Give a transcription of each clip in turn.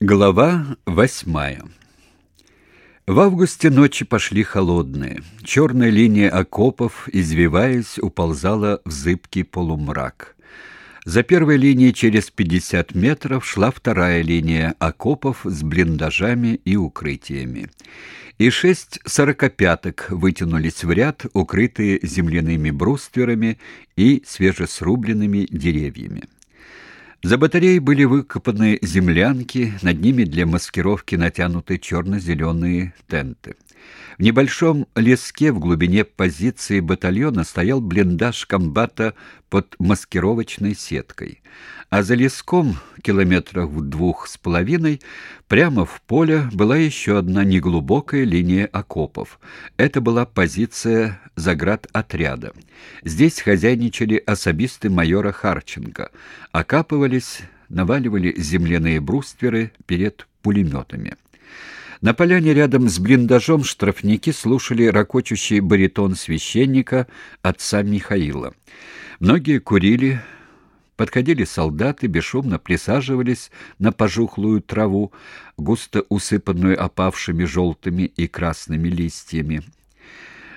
Глава восьмая В августе ночи пошли холодные. Черная линия окопов, извиваясь, уползала в зыбкий полумрак. За первой линией через пятьдесят метров шла вторая линия окопов с блиндажами и укрытиями. И шесть сорокопяток вытянулись в ряд, укрытые земляными брустверами и свежесрубленными деревьями. За батареей были выкопаны землянки, над ними для маскировки натянуты черно-зеленые тенты. В небольшом леске в глубине позиции батальона стоял блиндаж комбата под маскировочной сеткой, а за леском, километрах в двух с половиной, прямо в поле была еще одна неглубокая линия окопов. Это была позиция заградотряда. Здесь хозяйничали особисты майора Харченко, окапывались, наваливали земляные брустверы перед пулеметами. На поляне рядом с блиндажом штрафники слушали ракочущий баритон священника отца Михаила. Многие курили, подходили солдаты, бесшумно присаживались на пожухлую траву, густо усыпанную опавшими желтыми и красными листьями.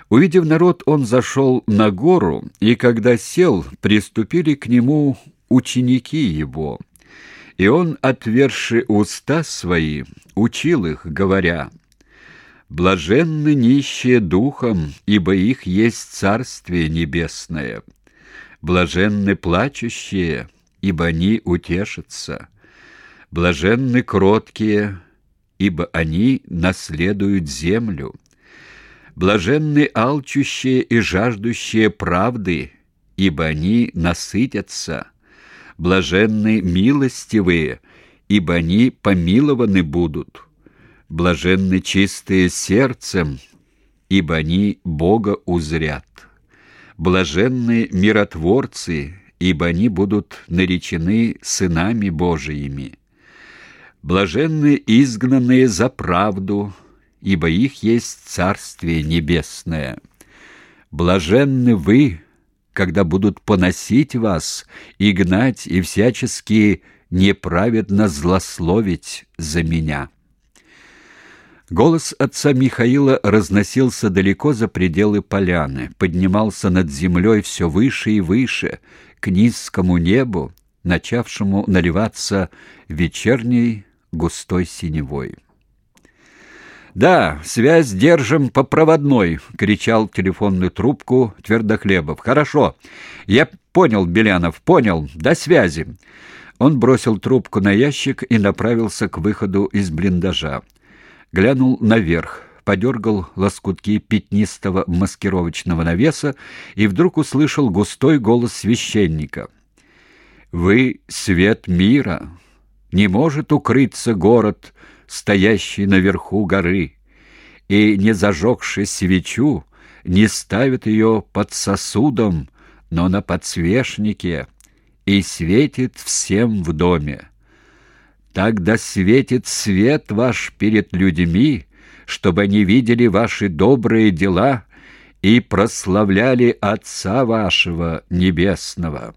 Увидев народ, он зашел на гору, и когда сел, приступили к нему ученики его — и он, отверши уста свои, учил их, говоря, «Блаженны нищие духом, ибо их есть Царствие Небесное. Блаженны плачущие, ибо они утешатся. Блаженны кроткие, ибо они наследуют землю. Блаженны алчущие и жаждущие правды, ибо они насытятся» Блаженны милостивые, ибо они помилованы будут. Блаженны чистые сердцем, ибо они Бога узрят. Блаженны миротворцы, ибо они будут наречены сынами Божиими. Блаженны изгнанные за правду, ибо их есть Царствие Небесное. Блаженны вы, когда будут поносить вас и гнать и всячески неправедно злословить за меня». Голос отца Михаила разносился далеко за пределы поляны, поднимался над землей все выше и выше, к низкому небу, начавшему наливаться вечерней густой синевой. «Да, связь держим по проводной!» — кричал телефонную трубку Твердохлебов. «Хорошо. Я понял, Белянов, понял. До связи!» Он бросил трубку на ящик и направился к выходу из блиндажа. Глянул наверх, подергал лоскутки пятнистого маскировочного навеса и вдруг услышал густой голос священника. «Вы — свет мира! Не может укрыться город!» Стоящий наверху горы, и, не зажегши свечу, не ставит ее под сосудом, но на подсвечнике, и светит всем в доме. Тогда светит свет ваш перед людьми, чтобы они видели ваши добрые дела и прославляли Отца вашего Небесного».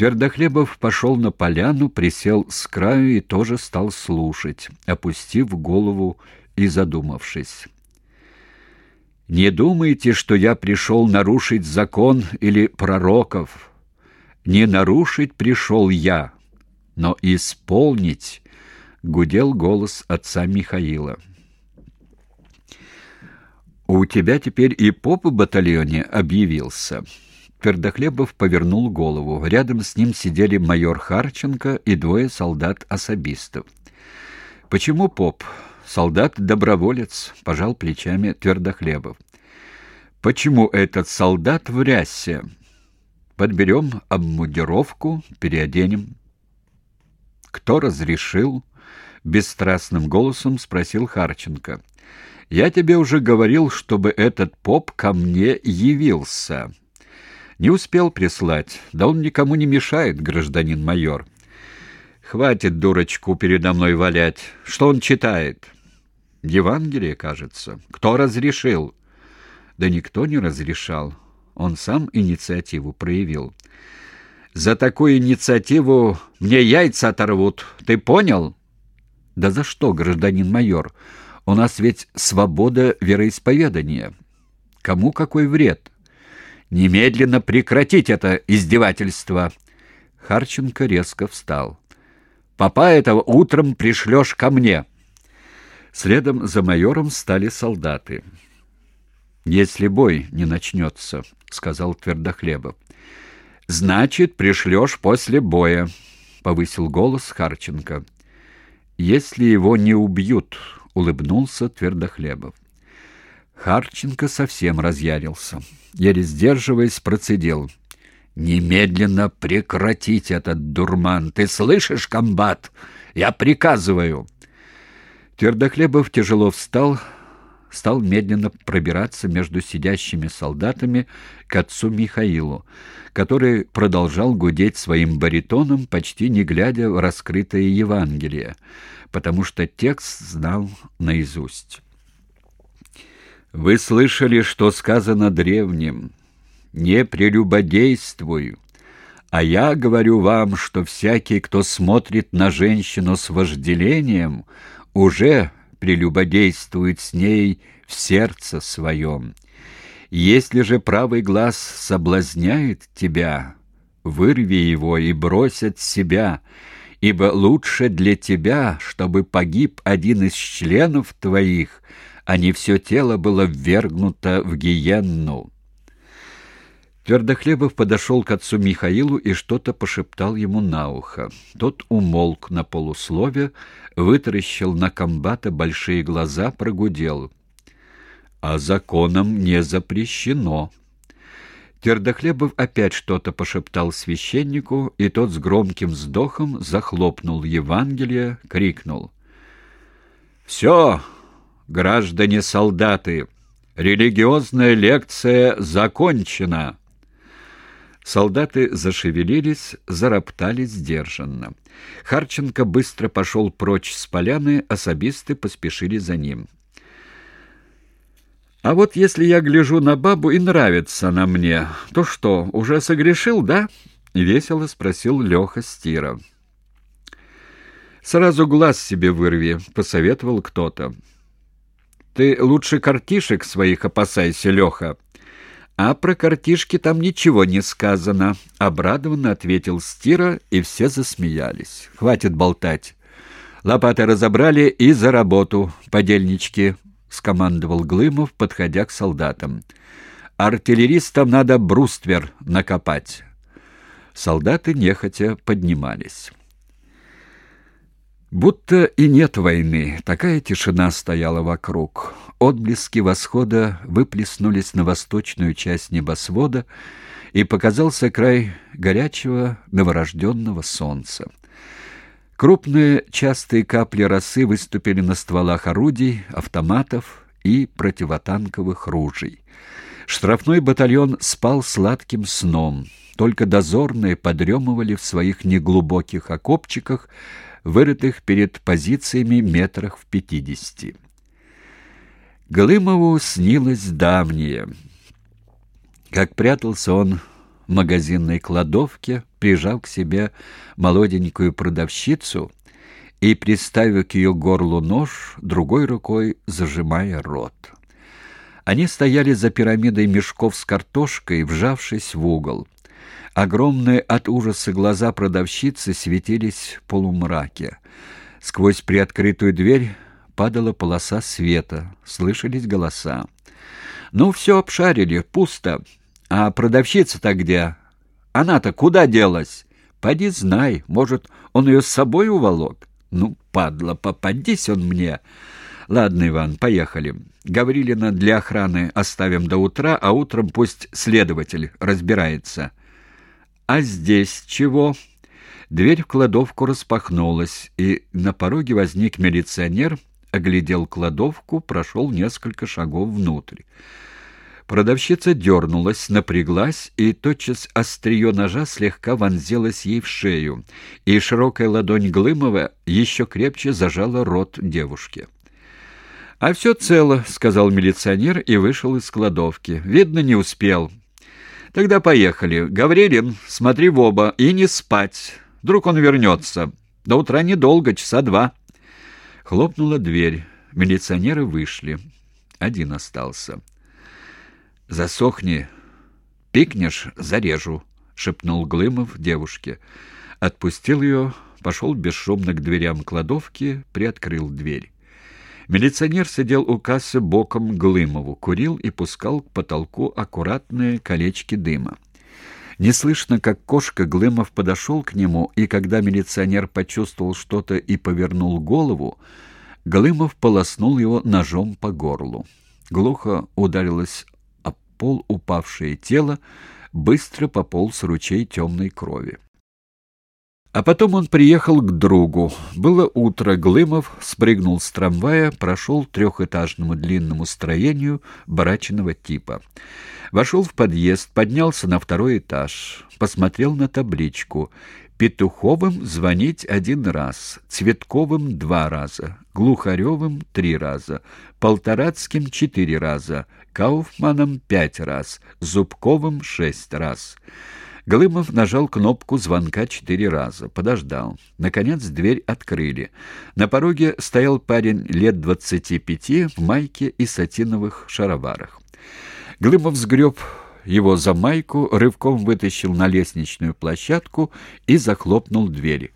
Твердохлебов пошел на поляну, присел с краю и тоже стал слушать, опустив голову и задумавшись. «Не думайте, что я пришел нарушить закон или пророков. Не нарушить пришел я, но исполнить», — гудел голос отца Михаила. «У тебя теперь и поп в батальоне объявился». Твердохлебов повернул голову. Рядом с ним сидели майор Харченко и двое солдат-особистов. «Почему поп? Солдат-доброволец», — пожал плечами Твердохлебов. «Почему этот солдат в рясе? Подберем обмундировку, переоденем». «Кто разрешил?» — бесстрастным голосом спросил Харченко. «Я тебе уже говорил, чтобы этот поп ко мне явился». Не успел прислать. Да он никому не мешает, гражданин майор. Хватит дурочку передо мной валять. Что он читает? Евангелие, кажется. Кто разрешил? Да никто не разрешал. Он сам инициативу проявил. За такую инициативу мне яйца оторвут. Ты понял? Да за что, гражданин майор? У нас ведь свобода вероисповедания. Кому какой вред? Немедленно прекратить это издевательство. Харченко резко встал. Папа этого утром пришлешь ко мне. Следом за майором стали солдаты. «Если бой не начнется», — сказал Твердохлебов. «Значит, пришлешь после боя», — повысил голос Харченко. «Если его не убьют», — улыбнулся Твердохлебов. Харченко совсем разъярился. Еле сдерживаясь, процедил. «Немедленно прекратить этот дурман! Ты слышишь, комбат? Я приказываю!» Твердохлебов тяжело встал, стал медленно пробираться между сидящими солдатами к отцу Михаилу, который продолжал гудеть своим баритоном, почти не глядя в раскрытое Евангелие, потому что текст знал наизусть. «Вы слышали, что сказано древним? Не прелюбодействуй!» А я говорю вам, что всякий, кто смотрит на женщину с вожделением, уже прелюбодействует с ней в сердце своем. Если же правый глаз соблазняет тебя, вырви его и брось от себя, ибо лучше для тебя, чтобы погиб один из членов твоих, а не все тело было ввергнуто в гиенну». Твердохлебов подошел к отцу Михаилу и что-то пошептал ему на ухо. Тот умолк на полуслове, вытаращил на комбата большие глаза, прогудел. «А законом не запрещено». Твердохлебов опять что-то пошептал священнику, и тот с громким вздохом захлопнул Евангелие, крикнул. «Все, граждане-солдаты, религиозная лекция закончена!» Солдаты зашевелились, зароптали сдержанно. Харченко быстро пошел прочь с поляны, особисты поспешили за ним. «А вот если я гляжу на бабу и нравится она мне, то что, уже согрешил, да?» — весело спросил Леха Стира. «Сразу глаз себе вырви», — посоветовал кто-то. «Ты лучше картишек своих опасайся, Леха», «А про картишки там ничего не сказано», — обрадованно ответил Стира, и все засмеялись. «Хватит болтать. Лопаты разобрали и за работу, подельнички», — скомандовал Глымов, подходя к солдатам. «Артиллеристам надо бруствер накопать». Солдаты нехотя поднимались. Будто и нет войны, такая тишина стояла вокруг. Отблески восхода выплеснулись на восточную часть небосвода, и показался край горячего новорожденного солнца. Крупные частые капли росы выступили на стволах орудий, автоматов и противотанковых ружей. Штрафной батальон спал сладким сном, только дозорные подремывали в своих неглубоких окопчиках, вырытых перед позициями метрах в пятидесяти. Глымову снилось давнее. Как прятался он в магазинной кладовке, прижав к себе молоденькую продавщицу и, приставив к ее горлу нож, другой рукой зажимая рот. Они стояли за пирамидой мешков с картошкой, вжавшись в угол. Огромные от ужаса глаза продавщицы светились в полумраке. Сквозь приоткрытую дверь падала полоса света, слышались голоса. «Ну, все обшарили, пусто. А продавщица-то где? Она-то куда делась? Поди знай, может, он ее с собой уволок? Ну, падла, попадись он мне!» «Ладно, Иван, поехали. Гаврилина для охраны оставим до утра, а утром пусть следователь разбирается». «А здесь чего?» Дверь в кладовку распахнулась, и на пороге возник милиционер, оглядел кладовку, прошел несколько шагов внутрь. Продавщица дернулась, напряглась, и тотчас острие ножа слегка вонзилось ей в шею, и широкая ладонь Глымова еще крепче зажала рот девушки. «А все цело», — сказал милиционер и вышел из кладовки. «Видно, не успел. Тогда поехали. Гаврилин, смотри в оба и не спать. Вдруг он вернется. До утра недолго, часа два. Хлопнула дверь. Милиционеры вышли. Один остался. «Засохни. Пикнешь — зарежу», — шепнул Глымов девушке. Отпустил ее, пошел бесшумно к дверям кладовки, приоткрыл дверь. Милиционер сидел у кассы боком Глымову, курил и пускал к потолку аккуратные колечки дыма. Неслышно, как кошка, Глымов подошел к нему, и когда милиционер почувствовал что-то и повернул голову, Глымов полоснул его ножом по горлу. Глухо ударилось о пол упавшее тело, быстро пополз ручей темной крови. А потом он приехал к другу. Было утро, Глымов спрыгнул с трамвая, прошел трехэтажному длинному строению барачного типа. Вошел в подъезд, поднялся на второй этаж, посмотрел на табличку. Петуховым звонить один раз, Цветковым два раза, Глухаревым три раза, Полторацким четыре раза, Кауфманом пять раз, Зубковым шесть раз. Глымов нажал кнопку звонка четыре раза, подождал. Наконец дверь открыли. На пороге стоял парень лет двадцати пяти в майке и сатиновых шароварах. Глымов сгреб его за майку, рывком вытащил на лестничную площадку и захлопнул двери.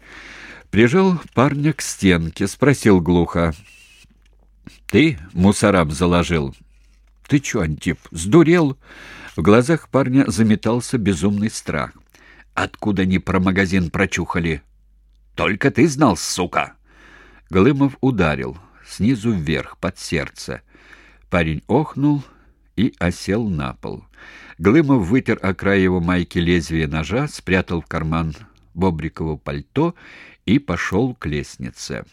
Прижал парня к стенке, спросил глухо. «Ты мусорам заложил?» «Ты чё, Антип, сдурел?» В глазах парня заметался безумный страх. «Откуда они про магазин прочухали?» «Только ты знал, сука!» Глымов ударил, снизу вверх, под сердце. Парень охнул и осел на пол. Глымов вытер о край его майки лезвие ножа, спрятал в карман бобрикового пальто и пошел к лестнице.